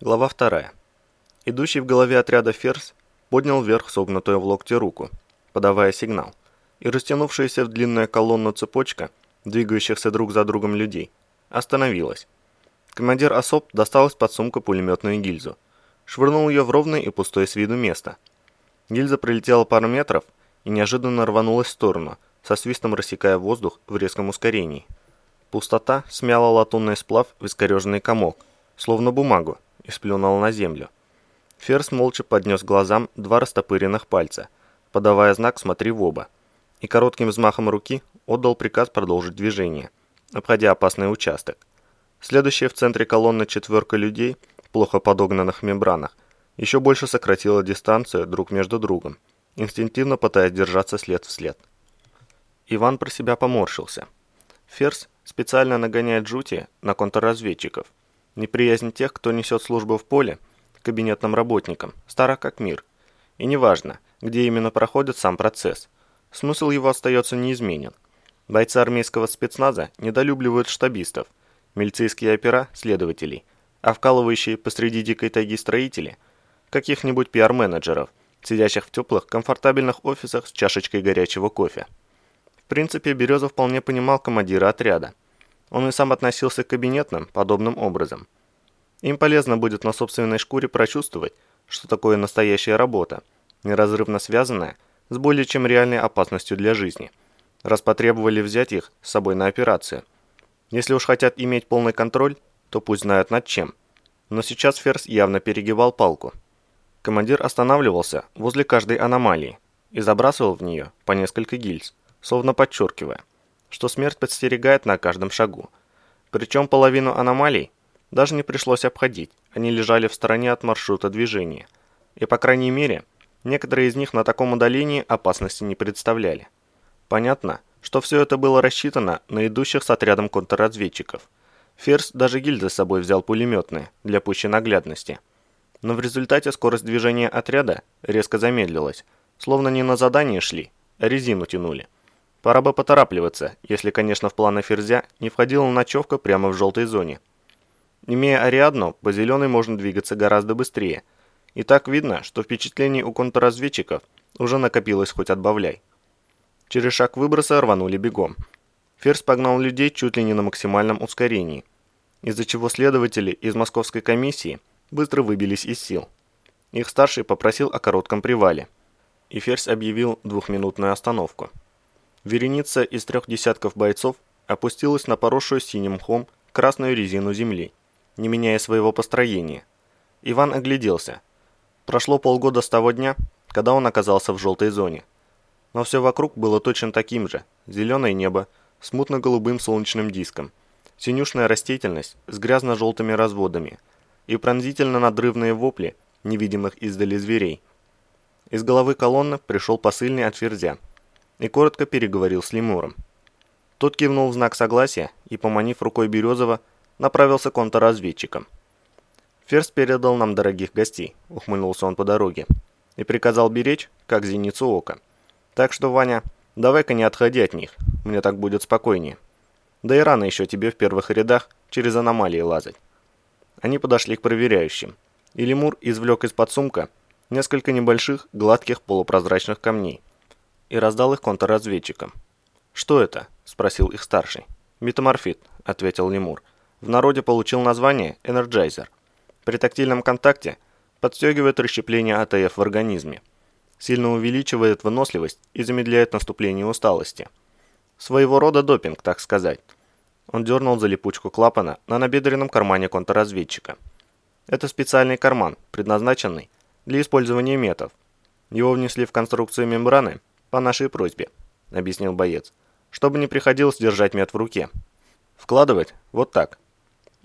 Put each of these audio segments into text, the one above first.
Глава вторая. Идущий в голове отряда ферзь поднял вверх согнутую в локте руку, подавая сигнал, и растянувшаяся в длинную колонну цепочка двигающихся друг за другом людей остановилась. Командир особ достал из-под сумка пулеметную гильзу, швырнул ее в ровное и пустое с виду место. Гильза пролетела пару метров и неожиданно рванулась в сторону, со свистом рассекая воздух в резком ускорении. Пустота смяла латунный сплав в искореженный комок, словно бумагу, и сплюнул на землю. Ферс молча поднес глазам два растопыренных пальца, подавая знак «смотри в оба», и коротким взмахом руки отдал приказ продолжить движение, обходя опасный участок. Следующая в центре колонны четверка людей, плохо подогнанных мембранах, еще больше сократила дистанцию друг между другом, инстинктивно пытаясь держаться след в след. Иван про себя поморщился. Ферс специально нагоняет жути на контрразведчиков, Неприязнь тех, кто несет службу в поле, кабинетным работникам, стара как мир. И неважно, где именно проходит сам процесс. Смысл его остается неизменен. Бойцы армейского спецназа недолюбливают штабистов, милицейские опера – следователей, а вкалывающие посреди дикой тайги строители – каких-нибудь пиар-менеджеров, сидящих в теплых, комфортабельных офисах с чашечкой горячего кофе. В принципе, Береза вполне понимал командира отряда – он и сам относился к кабинетным подобным образом. Им полезно будет на собственной шкуре прочувствовать, что такое настоящая работа, неразрывно связанная с более чем реальной опасностью для жизни, раз потребовали взять их с собой на операцию. Если уж хотят иметь полный контроль, то пусть знают над чем. Но сейчас Ферс явно перегибал палку. Командир останавливался возле каждой аномалии и забрасывал в нее по несколько гильз, словно подчеркивая – что смерть подстерегает на каждом шагу. Причем половину аномалий даже не пришлось обходить, они лежали в стороне от маршрута движения. И по крайней мере, некоторые из них на таком удалении опасности не представляли. Понятно, что все это было рассчитано на идущих с отрядом контрразведчиков. Ферс даже гильзы с собой взял пулеметные, для пущей наглядности. Но в результате скорость движения отряда резко замедлилась, словно не на задание шли, а резину тянули. Пора бы поторапливаться, если, конечно, в планы Ферзя не входила ночевка прямо в желтой зоне. Имея Ариадну, по зеленой можно двигаться гораздо быстрее. И так видно, что впечатлений у контрразведчиков уже накопилось хоть отбавляй. Через шаг выброса рванули бегом. Ферзь погнал людей чуть ли не на максимальном ускорении, из-за чего следователи из московской комиссии быстро выбились из сил. Их старший попросил о коротком привале, и Ферзь объявил двухминутную остановку. Вереница из трех десятков бойцов опустилась на поросшую синим мхом красную резину земли, не меняя своего построения. Иван огляделся. Прошло полгода с того дня, когда он оказался в желтой зоне. Но все вокруг было точно таким же. Зеленое небо с мутно-голубым солнечным диском, синюшная растительность с грязно-желтыми разводами и пронзительно-надрывные вопли невидимых издали зверей. Из головы колонны пришел посыльный от Ферзя – и коротко переговорил с лемуром. Тот кивнул в знак согласия и, поманив рукой Березова, направился к контрразведчикам. «Ферзь передал нам дорогих гостей», — ухмыльнулся он по дороге, «и приказал беречь, как зеницу ока. Так что, Ваня, давай-ка не отходи от них, мне так будет спокойнее. Да и рано еще тебе в первых рядах через аномалии лазать». Они подошли к проверяющим, и лемур извлек из подсумка несколько небольших, гладких полупрозрачных камней, и раздал их контрразведчикам. «Что это?» – спросил их старший. «Метаморфит», – ответил лемур. «В народе получил название «Энерджайзер». При тактильном контакте подстегивает расщепление АТФ в организме, сильно увеличивает выносливость и замедляет наступление усталости. Своего рода допинг, так сказать. Он дернул за липучку клапана на набедренном кармане контрразведчика. Это специальный карман, предназначенный для использования метов. Его внесли в конструкцию мембраны «По нашей просьбе», — объяснил боец, «чтобы не приходилось держать мед в руке. Вкладывать вот так».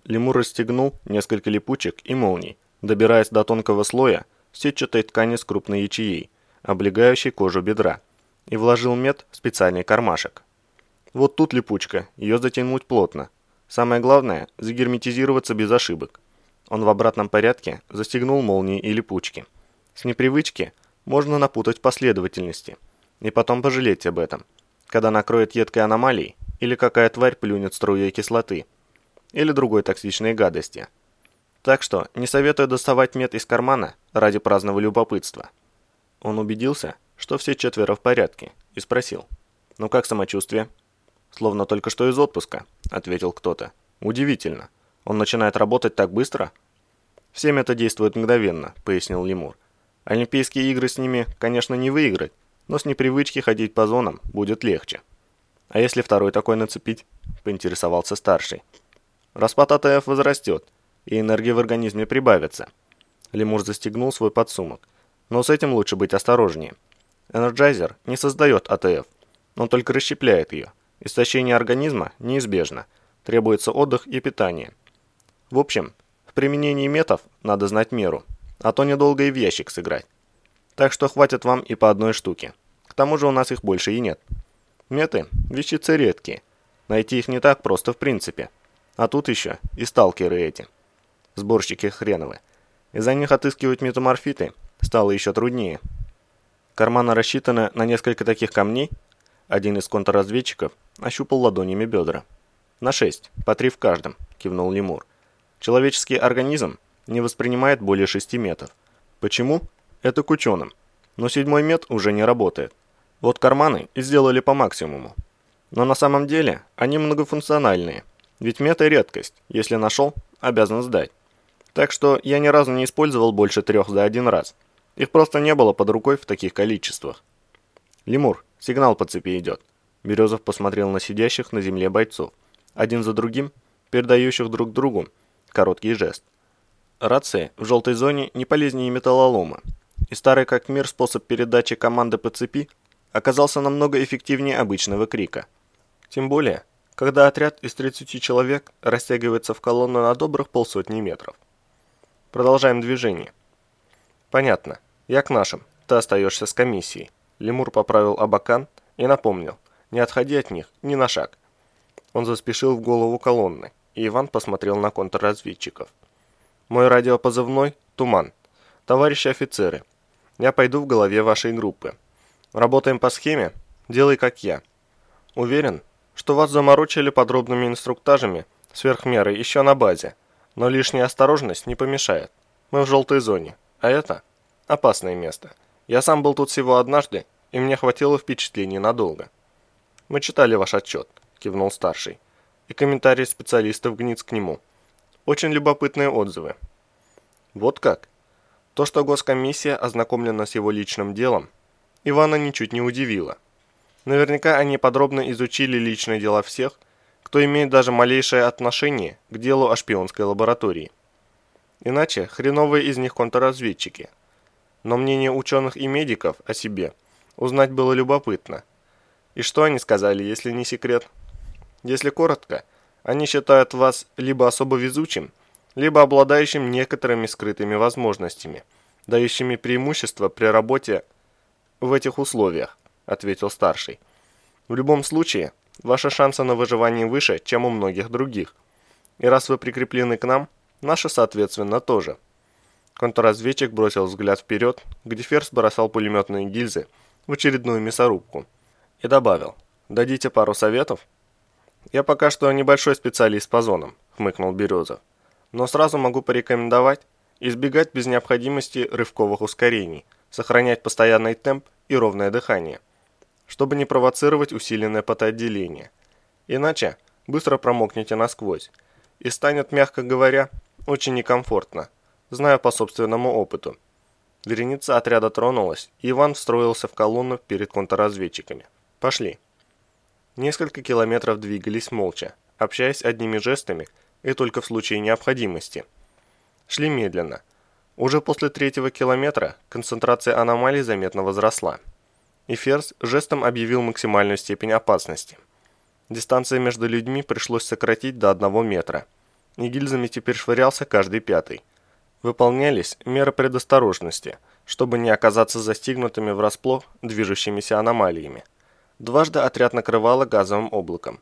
Лемур расстегнул несколько липучек и молний, добираясь до тонкого слоя сетчатой ткани с крупной ячеей, облегающей кожу бедра, и вложил мед в специальный кармашек. Вот тут липучка, ее затянуть плотно. Самое главное – загерметизироваться без ошибок. Он в обратном порядке застегнул молнии и липучки. С непривычки можно напутать последовательности – и потом пожалеть об этом, когда накроет едкой аномалией или какая тварь плюнет струей кислоты или другой токсичной гадости. Так что не советую доставать мед из кармана ради праздного любопытства. Он убедился, что все четверо в порядке, и спросил. «Ну как самочувствие?» «Словно только что из отпуска», — ответил кто-то. «Удивительно. Он начинает работать так быстро?» «Всем это действует мгновенно», — пояснил Лемур. «Олимпийские игры с ними, конечно, не выиграть, но с непривычки ходить по зонам будет легче». «А если второй такой нацепить?» — поинтересовался старший. «Распад АТФ возрастет, и энергия в организме прибавится». Лемур застегнул свой подсумок. «Но с этим лучше быть осторожнее. Энерджайзер не создает АТФ, он только расщепляет ее. Истощение организма неизбежно. Требуется отдых и питание. В общем, в применении метов надо знать меру, а то недолго и в ящик сыграть. Так что хватит вам и по одной штуке. К тому же у нас их больше и нет. Меты – вещицы редкие. Найти их не так просто в принципе. А тут еще и сталкеры эти. Сборщики хреновы. Из-за них отыскивать метаморфиты стало еще труднее. Карманы рассчитаны на несколько таких камней. Один из контрразведчиков ощупал ладонями бедра. «На шесть, по три в каждом», – кивнул лемур. «Человеческий организм не воспринимает более шести метров. Почему? Это к ученым. Но седьмой мет уже не работает. Вот карманы и сделали по максимуму. Но на самом деле они многофункциональные. Ведь мета – редкость. Если нашел, обязан сдать. Так что я ни разу не использовал больше трех за один раз. Их просто не было под рукой в таких количествах. «Лемур, сигнал по цепи идет». Березов посмотрел на сидящих на земле бойцов. Один за другим, передающих друг другу короткий жест. Рации в желтой зоне не полезнее металлолома. И старый как мир способ передачи команды по цепи оказался намного эффективнее обычного крика. Тем более, когда отряд из 30 человек растягивается в колонну на добрых полсотни метров. Продолжаем движение. «Понятно. Я к нашим. Ты остаешься с комиссией». Лемур поправил Абакан и напомнил. «Не отходи от них, ни на шаг». Он заспешил в голову колонны, и Иван посмотрел на контрразведчиков. «Мой радиопозывной – Туман. Товарищи офицеры, я пойду в голове вашей группы. Работаем по схеме, делай как я. Уверен, что вас заморочили подробными инструктажами сверх меры еще на базе, но лишняя осторожность не помешает. Мы в желтой зоне. А это опасное место. Я сам был тут всего однажды, и мне хватило впечатлений надолго. Мы читали ваш отчет, кивнул старший. И комментарии специалистов гниц к нему. Очень любопытные отзывы. Вот как? То, что госкомиссия ознакомлена с его личным делом, Ивана ничуть не удивило. Наверняка они подробно изучили личные дела всех, кто имеет даже малейшее отношение к делу о шпионской лаборатории. Иначе хреновые из них контрразведчики. Но мнение ученых и медиков о себе узнать было любопытно. И что они сказали, если не секрет? Если коротко, они считают вас либо особо везучим, либо обладающим некоторыми скрытыми возможностями, дающими преимущество при работе в этих условиях, ответил старший. В любом случае, ваши шансы на выживание выше, чем у многих других. И раз вы прикреплены к нам – Наши, соответственно, тоже. Контрразведчик бросил взгляд вперед, где Ферс бросал пулеметные гильзы в очередную мясорубку. И добавил, дадите пару советов? Я пока что небольшой специалист по зонам, хмыкнул Березов. Но сразу могу порекомендовать избегать без необходимости рывковых ускорений, сохранять постоянный темп и ровное дыхание, чтобы не провоцировать усиленное потоотделение. Иначе быстро промокнете насквозь и станет, мягко говоря, очень некомфортно. Знаю по собственному опыту. Вереница отряда тронулась, и Иван встроился в колонну перед контрразведчиками. Пошли. Несколько километров двигались молча, общаясь одними жестами и только в случае необходимости. Шли медленно. Уже после третьего километра концентрация аномалий заметно возросла. И Ферзь жестом объявил максимальную степень опасности. Дистанция между людьми пришлось сократить до одного метра – и гильзами теперь швырялся каждый пятый. Выполнялись меры предосторожности, чтобы не оказаться застигнутыми врасплох движущимися аномалиями. Дважды отряд накрывало газовым облаком.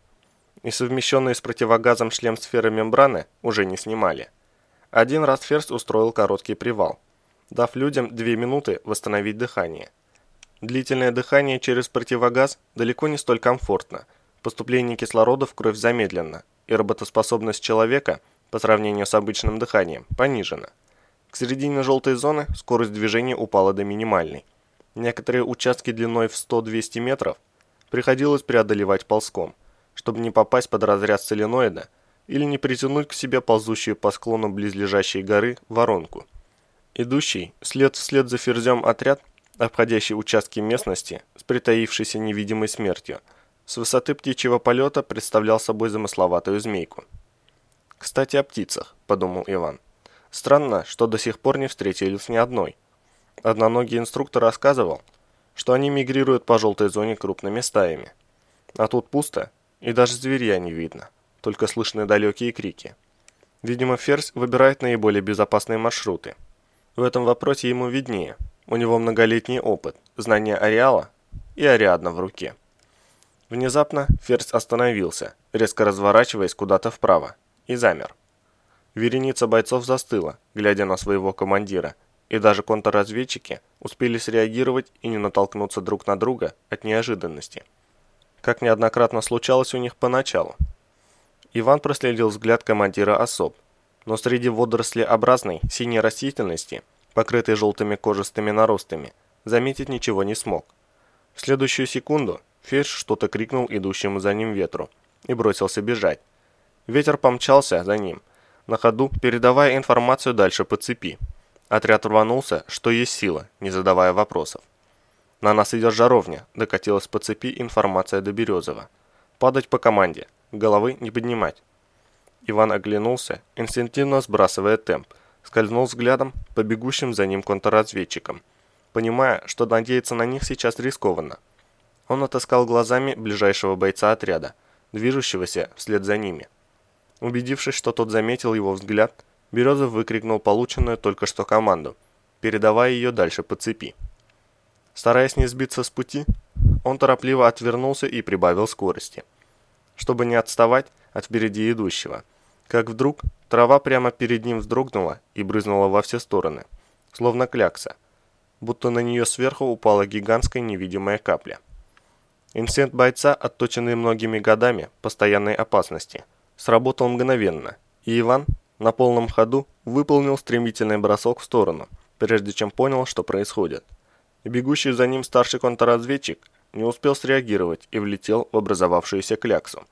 И совмещенный с противогазом шлем сферы мембраны уже не снимали. Один раз Ферст устроил короткий привал, дав людям две минуты восстановить дыхание. Длительное дыхание через противогаз далеко не столь комфортно. Поступление кислорода в кровь замедленно, и работоспособность человека по сравнению с обычным дыханием, понижена. К середине желтой зоны скорость движения упала до минимальной. Некоторые участки длиной в 100-200 метров приходилось преодолевать ползком, чтобы не попасть под разряд соленоида или не притянуть к себе ползущую по склону близлежащей горы воронку. Идущий след вслед за ферзем отряд, обходящий участки местности с притаившейся невидимой смертью, с высоты птичьего полета представлял собой замысловатую змейку. «Кстати, о птицах», – подумал Иван. «Странно, что до сих пор не встретились ни одной. Одноногий инструктор рассказывал, что они мигрируют по желтой зоне крупными стаями. А тут пусто, и даже зверя не видно, только слышны далекие крики. Видимо, Ферзь выбирает наиболее безопасные маршруты. В этом вопросе ему виднее. У него многолетний опыт, знание ареала и ариадна в руке. Внезапно Ферзь остановился, резко разворачиваясь куда-то вправо, и замер. Вереница бойцов застыла, глядя на своего командира, и даже контрразведчики успели среагировать и не натолкнуться друг на друга от неожиданности. Как неоднократно случалось у них поначалу. Иван проследил взгляд командира особ, но среди водорослеобразной синей растительности, покрытой желтыми кожистыми наростами, заметить ничего не смог. В следующую секунду Ферш что-то крикнул идущему за ним ветру и бросился бежать. Ветер помчался за ним, на ходу передавая информацию дальше по цепи. Отряд рванулся, что есть сила, не задавая вопросов. На нас идет жаровня, докатилась по цепи информация до Березова. Падать по команде, головы не поднимать. Иван оглянулся, инстинктивно сбрасывая темп, скользнул взглядом по бегущим за ним контрразведчикам, понимая, что надеяться на них сейчас рискованно. Он отыскал глазами ближайшего бойца отряда, движущегося вслед за ними. Убедившись, что тот заметил его взгляд, Березов выкрикнул полученную только что команду, передавая ее дальше по цепи. Стараясь не сбиться с пути, он торопливо отвернулся и прибавил скорости, чтобы не отставать от впереди идущего. Как вдруг трава прямо перед ним вздрогнула и брызнула во все стороны, словно клякса, будто на нее сверху упала гигантская невидимая капля. Инстинкт бойца, отточенный многими годами постоянной опасности, сработал мгновенно, и Иван на полном ходу выполнил стремительный бросок в сторону, прежде чем понял, что происходит. бегущий за ним старший контрразведчик не успел среагировать и влетел в образовавшуюся кляксу.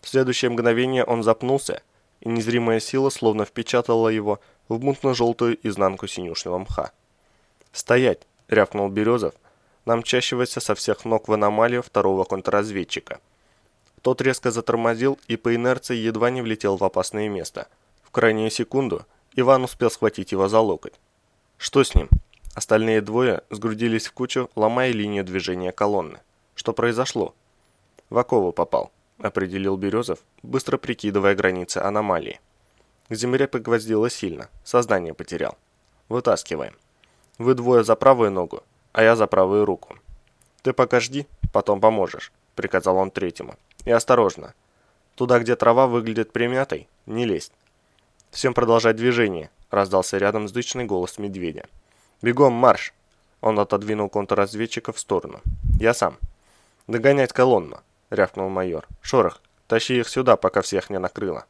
В следующее мгновение он запнулся, и незримая сила словно впечатала его в мутно-желтую изнанку синюшного мха. «Стоять!» – рявкнул Березов, намчащегося со всех ног в аномалию второго контрразведчика. Тот резко затормозил и по инерции едва не влетел в опасное место. В крайнюю секунду Иван успел схватить его за локоть. «Что с ним?» Остальные двое сгрудились в кучу, ломая линию движения колонны. «Что произошло?» «В окову попал», – определил Березов, быстро прикидывая границы аномалии. К земле погвоздило сильно, сознание потерял. Вытаскиваем. Вы двое за правую ногу, а я за правую руку. Ты пока жди, потом поможешь, приказал он третьему. И осторожно. Туда, где трава выглядит примятой, не лезть. Всем продолжать движение, раздался рядом зычный голос медведя. Бегом, марш! Он отодвинул контрразведчика в сторону. Я сам. Догонять колонну. – рявкнул майор. «Шорох, тащи их сюда, пока всех не накрыло».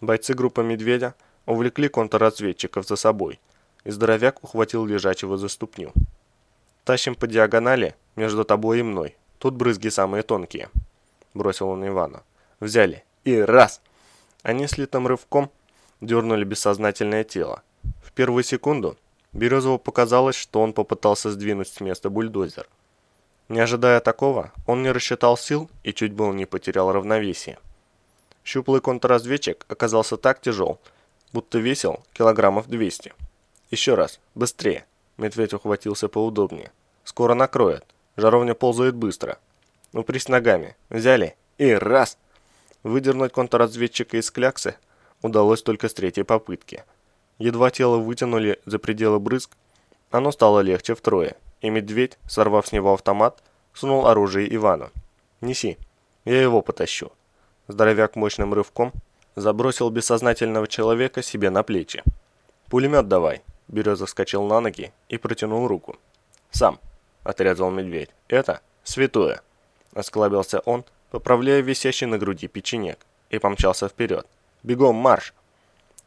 Бойцы группы «Медведя» увлекли контрразведчиков за собой, и здоровяк ухватил лежачего за ступню. «Тащим по диагонали между тобой и мной. Тут брызги самые тонкие», – бросил он Ивану. «Взяли. И раз!» Они слитым рывком дернули бессознательное тело. В первую секунду Березову показалось, что он попытался сдвинуть с места бульдозер. Не ожидая такого, он не рассчитал сил и чуть было не потерял равновесие. Щуплый контрразведчик оказался так тяжел, будто весил килограммов 200. Еще раз, быстрее. Медведь ухватился поудобнее. Скоро накроет. Жаровня ползает быстро. Упрись ногами. Взяли. И раз. Выдернуть контрразведчика из кляксы удалось только с третьей попытки. Едва тело вытянули за пределы брызг, оно стало легче втрое и медведь, сорвав с него автомат, сунул оружие Ивану. «Неси, я его потащу». Здоровяк мощным рывком забросил бессознательного человека себе на плечи. «Пулемет давай». Береза вскочил на ноги и протянул руку. «Сам», — отрезал медведь. «Это святое». Осклабился он, поправляя висящий на груди печенек, и помчался вперед. «Бегом марш!»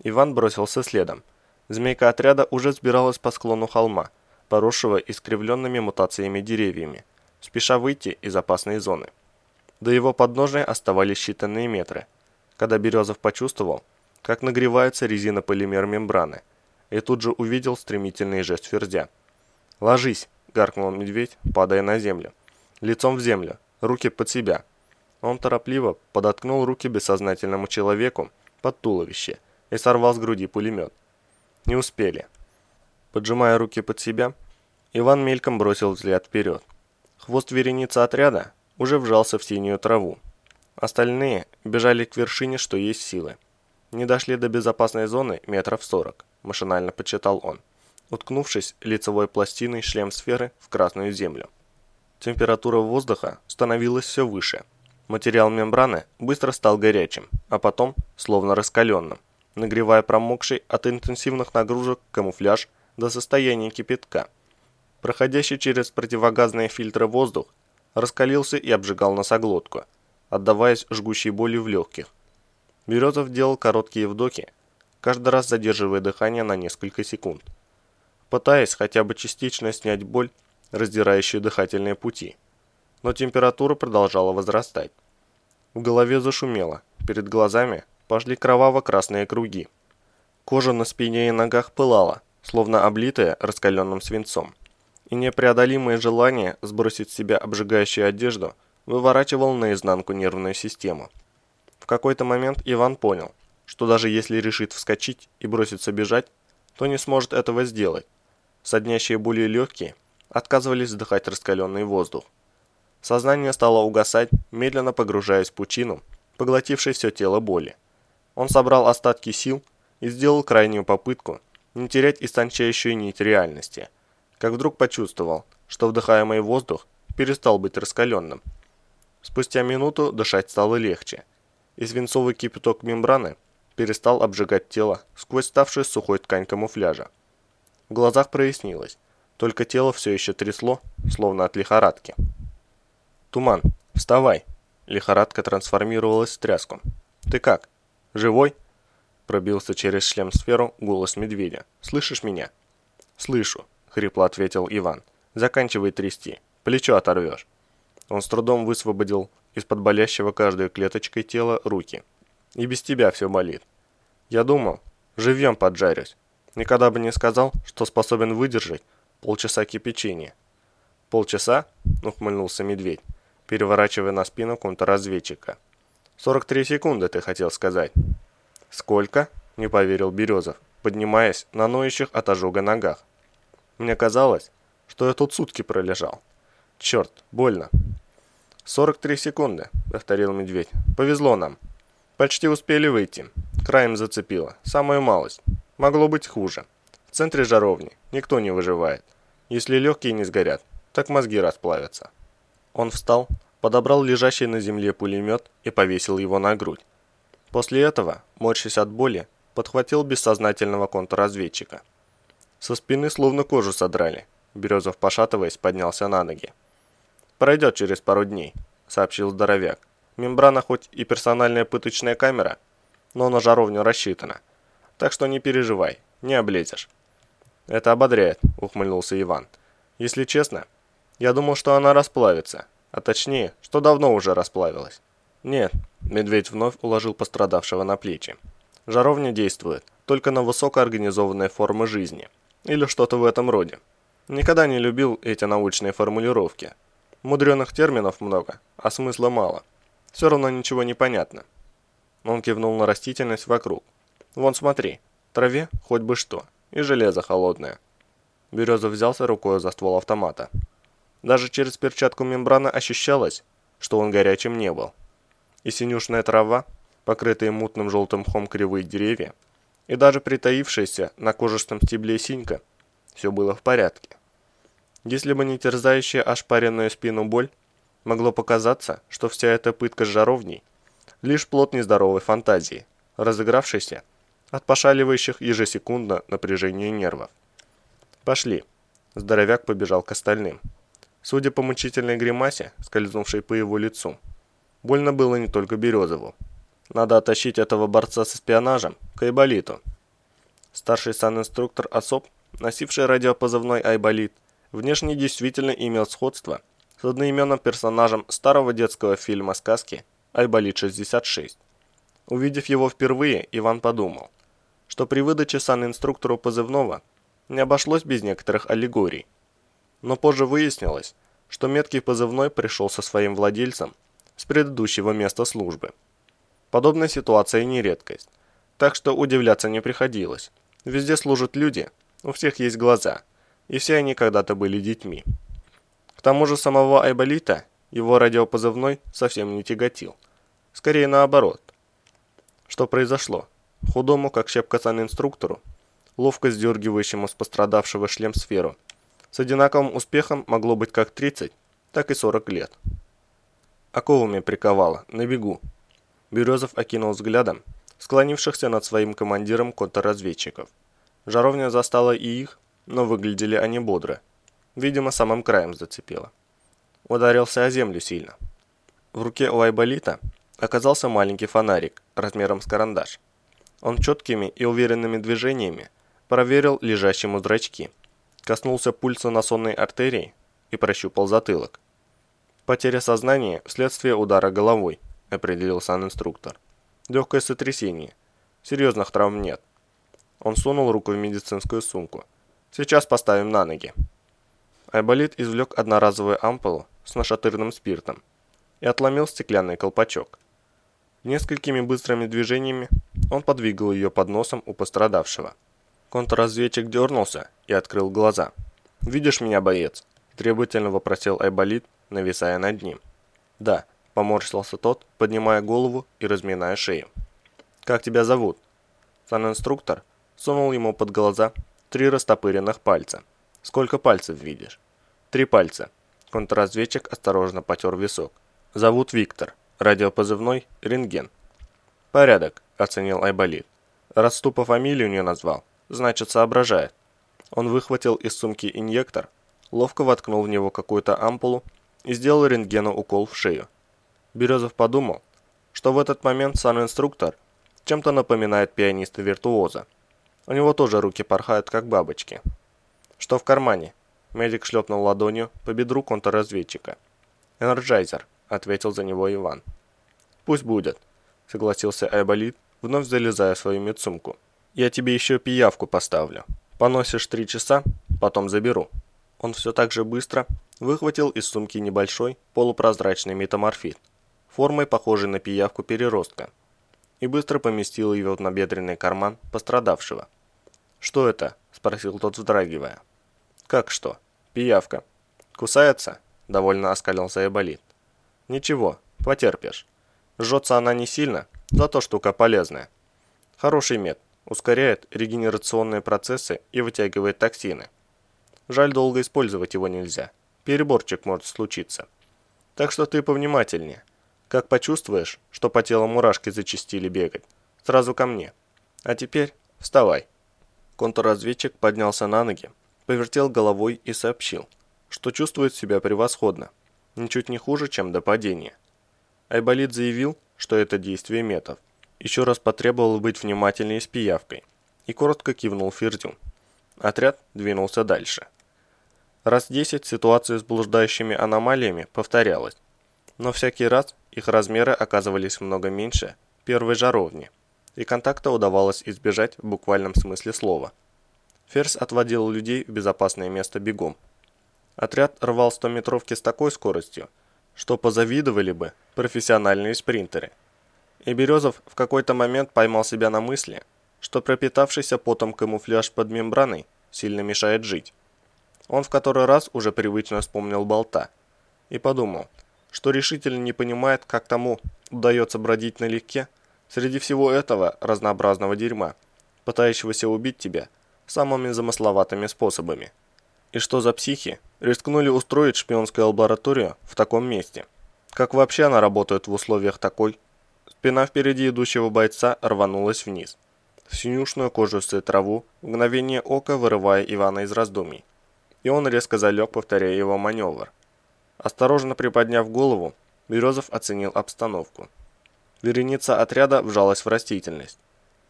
Иван бросился следом. Змейка отряда уже взбиралась по склону холма, поросшего искривленными мутациями деревьями, спеша выйти из опасной зоны. До его подножия оставались считанные метры, когда Березов почувствовал, как нагревается резинополимер мембраны, и тут же увидел стремительный жест ферзя. «Ложись!» – гаркнул медведь, падая на землю. Лицом в землю, руки под себя. Он торопливо подоткнул руки бессознательному человеку под туловище и сорвал с груди пулемет. Не успели. Поджимая руки под себя, Иван мельком бросил взгляд вперед. Хвост вереницы отряда уже вжался в синюю траву. Остальные бежали к вершине, что есть силы. Не дошли до безопасной зоны метров сорок, машинально почитал он, уткнувшись лицевой пластиной шлем сферы в красную землю. Температура воздуха становилась все выше. Материал мембраны быстро стал горячим, а потом словно раскаленным, нагревая промокший от интенсивных нагрузок камуфляж до состояния кипятка. Проходящий через противогазные фильтры воздух раскалился и обжигал носоглотку, отдаваясь жгущей болью в легких. Березов делал короткие вдохи, каждый раз задерживая дыхание на несколько секунд, пытаясь хотя бы частично снять боль, раздирающую дыхательные пути. Но температура продолжала возрастать. В голове зашумело, перед глазами пошли кроваво-красные круги. Кожа на спине и ногах пылала, словно облитая раскаленным свинцом. И непреодолимое желание сбросить с себя обжигающую одежду выворачивал наизнанку нервную систему. В какой-то момент Иван понял, что даже если решит вскочить и броситься бежать, то не сможет этого сделать. Соднящие более легкие отказывались вдыхать раскаленный воздух. Сознание стало угасать, медленно погружаясь в пучину, поглотившей все тело боли. Он собрал остатки сил и сделал крайнюю попытку не терять истончающую нить реальности, как вдруг почувствовал, что вдыхаемый воздух перестал быть раскаленным. Спустя минуту дышать стало легче – и свинцовый кипяток мембраны перестал обжигать тело сквозь ставшую сухой ткань камуфляжа. В глазах прояснилось, только тело все еще трясло, словно от лихорадки. «Туман, вставай!» Лихорадка трансформировалась в тряску. «Ты как? Живой?» Пробился через шлем сферу голос медведя. «Слышишь меня?» «Слышу», — хрипло ответил Иван. «Заканчивай трясти. Плечо оторвешь». Он с трудом высвободил из-под болящего каждой клеточкой тела руки. И без тебя все болит. Я думал, живьем поджарюсь. Никогда бы не сказал, что способен выдержать полчаса кипячения. Полчаса? Ухмыльнулся медведь, переворачивая на спину контрразведчика. 43 секунды, ты хотел сказать. Сколько? Не поверил Березов, поднимаясь на ноющих от ожога ногах. Мне казалось, что я тут сутки пролежал. Черт, больно. «43 секунды», — повторил медведь. «Повезло нам. Почти успели выйти. Краем зацепило. Самую малость. Могло быть хуже. В центре жаровни. Никто не выживает. Если легкие не сгорят, так мозги расплавятся». Он встал, подобрал лежащий на земле пулемет и повесил его на грудь. После этого, морщась от боли, подхватил бессознательного контрразведчика. Со спины словно кожу содрали. Березов, пошатываясь, поднялся на ноги. «Пройдет через пару дней», — сообщил здоровяк. «Мембрана хоть и персональная пыточная камера, но на жаровню рассчитана. Так что не переживай, не облезешь». «Это ободряет», — ухмыльнулся Иван. «Если честно, я думал, что она расплавится, а точнее, что давно уже расплавилась». «Нет», — медведь вновь уложил пострадавшего на плечи. «Жаровня действует только на высокоорганизованные формы жизни, или что-то в этом роде. Никогда не любил эти научные формулировки, Мудреных терминов много, а смысла мало. Все равно ничего не понятно. Он кивнул на растительность вокруг. Вон смотри, траве хоть бы что, и железо холодное. Березов взялся рукой за ствол автомата. Даже через перчатку мембраны ощущалось, что он горячим не был. И синюшная трава, покрытые мутным желтым мхом кривые деревья, и даже притаившаяся на кожистом стебле синька, все было в порядке. Если бы не терзающая ошпаренную спину боль, могло показаться, что вся эта пытка с жаровней – лишь плод нездоровой фантазии, разыгравшейся от пошаливающих ежесекундно напряжения нервов. «Пошли!» – здоровяк побежал к остальным. Судя по мучительной гримасе, скользнувшей по его лицу, больно было не только Березову. Надо оттащить этого борца с шпионажем к Айболиту. Старший сан-инструктор особ, носивший радиопозывной Айболит, внешне действительно имел сходство с одноименным персонажем старого детского фильма сказки «Айболит-66». Увидев его впервые, Иван подумал, что при выдаче сан-инструктору позывного не обошлось без некоторых аллегорий. Но позже выяснилось, что меткий позывной пришел со своим владельцем с предыдущего места службы. Подобная ситуация не редкость, так что удивляться не приходилось. Везде служат люди, у всех есть глаза, и все они когда-то были детьми. К тому же самого Айболита его радиопозывной совсем не тяготил. Скорее наоборот. Что произошло? Худому, как щепка инструктору, ловко сдергивающему с пострадавшего шлем сферу, с одинаковым успехом могло быть как 30, так и 40 лет. Оковами приковало, на бегу. Березов окинул взглядом склонившихся над своим командиром контрразведчиков. Жаровня застала и их, но выглядели они бодро. Видимо, самым краем зацепило. Ударился о землю сильно. В руке у Айболита оказался маленький фонарик размером с карандаш. Он четкими и уверенными движениями проверил лежащему зрачки коснулся пульса на сонной артерии и прощупал затылок. «Потеря сознания вследствие удара головой», – определил сан-инструктор. «Легкое сотрясение. Серьезных травм нет». Он сунул руку в медицинскую сумку. «Сейчас поставим на ноги». Айболит извлек одноразовую ампулу с нашатырным спиртом и отломил стеклянный колпачок. Несколькими быстрыми движениями он подвигал ее под носом у пострадавшего. Контрразведчик дернулся и открыл глаза. «Видишь меня, боец?» – требовательно вопросил Айболит, нависая над ним. «Да», – поморщился тот, поднимая голову и разминая шею. «Как тебя зовут?» Сан-инструктор сунул ему под глаза три растопыренных пальца. «Сколько пальцев видишь?» «Три пальца». Контрразведчик осторожно потер висок. «Зовут Виктор. Радиопозывной – рентген». «Порядок», – оценил Айболит. «Раз тупо фамилию не назвал, значит соображает. Он выхватил из сумки инъектор, ловко воткнул в него какую-то ампулу и сделал рентгену укол в шею. Березов подумал, что в этот момент сам инструктор чем-то напоминает пианиста-виртуоза. У него тоже руки порхают, как бабочки. Что в кармане? Медик шлепнул ладонью по бедру контрразведчика. «Энерджайзер», — ответил за него Иван. «Пусть будет», — согласился Айболит, вновь залезая в свою медсумку. Я тебе еще пиявку поставлю. Поносишь три часа, потом заберу». Он все так же быстро выхватил из сумки небольшой полупрозрачный метаморфит, формой похожий на пиявку переростка, и быстро поместил ее в набедренный карман пострадавшего. «Что это?» – спросил тот, вздрагивая. «Как что? Пиявка. Кусается?» – довольно оскалился Эболит. «Ничего, потерпишь. Жжется она не сильно, зато штука полезная. Хороший мед, ускоряет регенерационные процессы и вытягивает токсины. Жаль, долго использовать его нельзя. Переборчик может случиться. Так что ты повнимательнее. Как почувствуешь, что по телу мурашки зачастили бегать, сразу ко мне. А теперь вставай. Контрразведчик поднялся на ноги, повертел головой и сообщил, что чувствует себя превосходно, ничуть не хуже, чем до падения. Айболит заявил, что это действие метов – еще раз потребовал быть внимательнее с пиявкой и коротко кивнул Фердю. Отряд двинулся дальше. Раз десять ситуация с блуждающими аномалиями повторялась, но всякий раз их размеры оказывались много меньше первой жаровни, и контакта удавалось избежать в буквальном смысле слова. Ферс отводил людей в безопасное место бегом. Отряд рвал 100-метровки с такой скоростью, что позавидовали бы профессиональные спринтеры – и Березов в какой-то момент поймал себя на мысли, что пропитавшийся потом камуфляж под мембраной сильно мешает жить. Он в который раз уже привычно вспомнил болта и подумал, что решительно не понимает, как тому удается бродить налегке среди всего этого разнообразного дерьма, пытающегося убить тебя самыми замысловатыми способами. И что за психи рискнули устроить шпионскую лабораторию в таком месте? Как вообще она работает в условиях такой Спина впереди идущего бойца рванулась вниз. В синюшную кожистую траву, мгновение ока вырывая Ивана из раздумий. И он резко залег, повторяя его маневр. Осторожно приподняв голову, Березов оценил обстановку. Вереница отряда вжалась в растительность.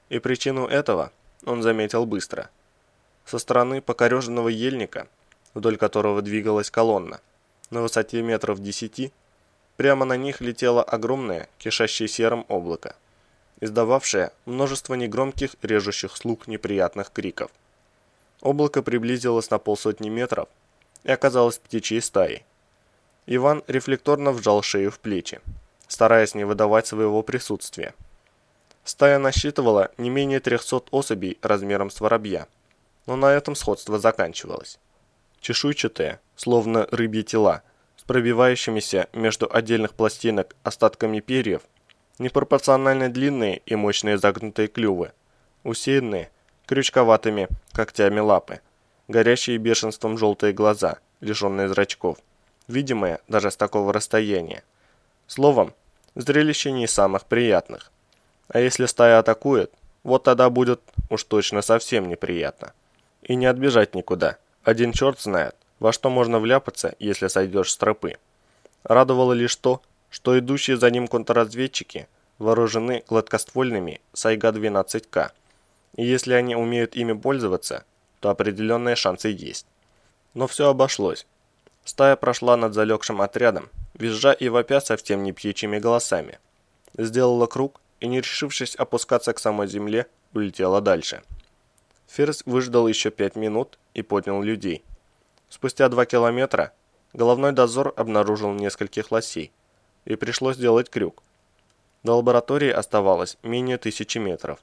И причину этого он заметил быстро. Со стороны покореженного ельника, вдоль которого двигалась колонна, на высоте метров десяти, прямо на них летело огромное, кишащее серым облако, издававшее множество негромких, режущих слух неприятных криков. Облако приблизилось на полсотни метров и оказалось птичьей стаей. Иван рефлекторно вжал шею в плечи, стараясь не выдавать своего присутствия. Стая насчитывала не менее 300 особей размером с воробья, но на этом сходство заканчивалось. Чешуйчатые, словно рыбьи тела, с пробивающимися между отдельных пластинок остатками перьев, непропорционально длинные и мощные загнутые клювы, усеянные крючковатыми когтями лапы, горящие бешенством желтые глаза, лишенные зрачков, видимые даже с такого расстояния. Словом, зрелище не из самых приятных. А если стая атакует, вот тогда будет уж точно совсем неприятно. И не отбежать никуда. Один черт знает, во что можно вляпаться, если сойдешь с тропы. Радовало лишь то, что идущие за ним контрразведчики вооружены гладкоствольными Сайга-12К. И если они умеют ими пользоваться, то определенные шансы есть. Но все обошлось. Стая прошла над залегшим отрядом, визжа и вопя совсем не птичьими голосами. Сделала круг и, не решившись опускаться к самой земле, улетела дальше. Ферзь выждал еще пять минут и поднял людей. Спустя два километра головной дозор обнаружил нескольких лосей, и пришлось делать крюк. До лаборатории оставалось менее тысячи метров,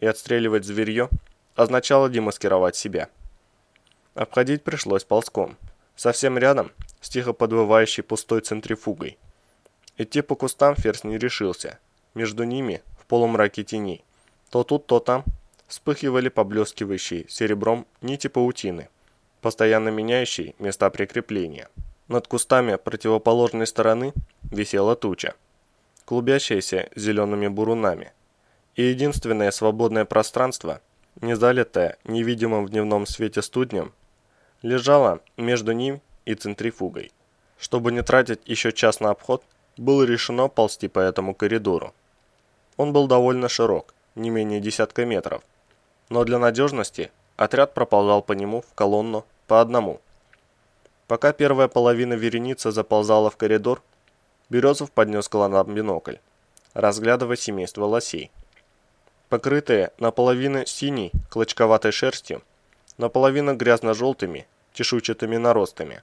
и отстреливать зверье означало демаскировать себя. Обходить пришлось ползком. Совсем рядом, с тихо подвывающей пустой центрифугой. Идти по кустам Ферзь не решился – между ними, в полумраке теней, то тут, то там вспыхивали поблескивающие серебром нити паутины, постоянно меняющие места прикрепления. Над кустами противоположной стороны висела туча, клубящаяся зелеными бурунами. И единственное свободное пространство, не залитое невидимым в дневном свете студнем, лежало между ним и центрифугой. Чтобы не тратить еще час на обход, было решено ползти по этому коридору. Он был довольно широк, не менее десятка метров. Но для надежности отряд проползал по нему в колонну по одному. Пока первая половина вереницы заползала в коридор, Березов поднес к глазам бинокль, разглядывая семейство лосей. Покрытые наполовину синей клочковатой шерстью, наполовину грязно-желтыми чешуйчатыми наростами,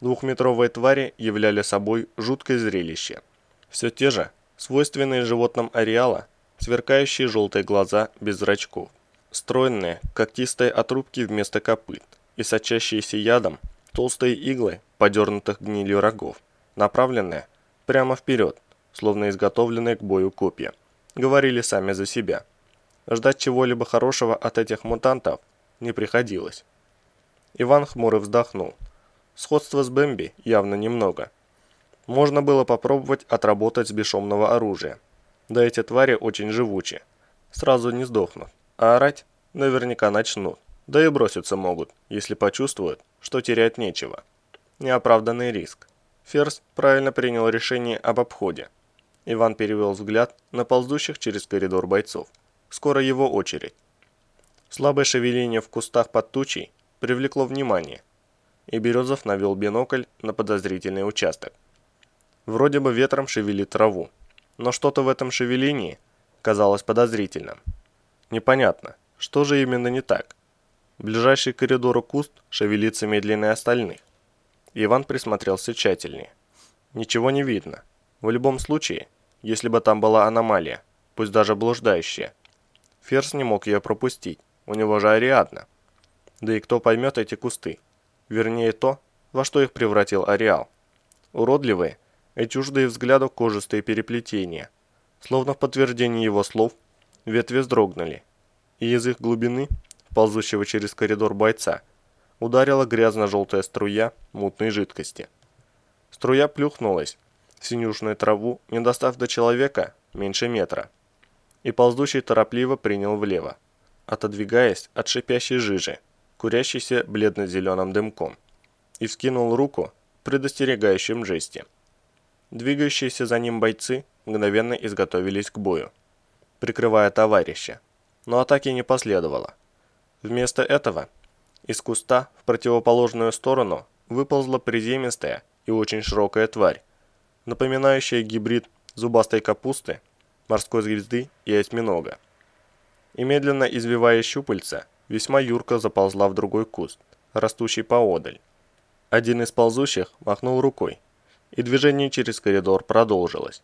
двухметровые твари являли собой жуткое зрелище. Все те же Свойственные животным ареала, сверкающие желтые глаза без зрачков, стройные, когтистые отрубки вместо копыт и сочащиеся ядом толстые иглы подернутых гнилью рогов, направленные прямо вперед, словно изготовленные к бою копья, говорили сами за себя. Ждать чего-либо хорошего от этих мутантов не приходилось. Иван хмуро вздохнул. Сходства с Бэмби явно немного – можно было попробовать отработать с бесшумного оружия. Да эти твари очень живучи. Сразу не сдохнут. А орать наверняка начнут. Да и броситься могут, если почувствуют, что терять нечего. Неоправданный риск. Ферзь правильно принял решение об обходе. Иван перевел взгляд на ползущих через коридор бойцов. Скоро его очередь. Слабое шевеление в кустах под тучей привлекло внимание, и Березов навел бинокль на подозрительный участок. Вроде бы ветром шевелит траву, но что-то в этом шевелении казалось подозрительным. Непонятно, что же именно не так. Ближайший к коридору куст шевелится медленнее остальных. Иван присмотрелся тщательнее. Ничего не видно. В любом случае, если бы там была аномалия, пусть даже блуждающая, Ферс не мог ее пропустить, у него же Ариадна. Да и кто поймет эти кусты? Вернее то, во что их превратил Ареал. Уродливые, и чуждые взгляду кожистые переплетения. Словно в подтверждение его слов, ветви вздрогнули, и из их глубины, ползущего через коридор бойца, ударила грязно-желтая струя мутной жидкости. Струя плюхнулась синюшную траву, не достав до человека меньше метра, и ползущий торопливо принял влево, отодвигаясь от шипящей жижи, курящейся бледно-зеленым дымком, и вскинул руку в предостерегающем жесте. Двигающиеся за ним бойцы мгновенно изготовились к бою, прикрывая товарища, но атаки не последовало. Вместо этого из куста в противоположную сторону выползла приземистая и очень широкая тварь, напоминающая гибрид зубастой капусты, морской звезды и осьминога. И медленно извивая щупальца, весьма юрко заползла в другой куст, растущий поодаль. Один из ползущих махнул рукой, и движение через коридор продолжилось.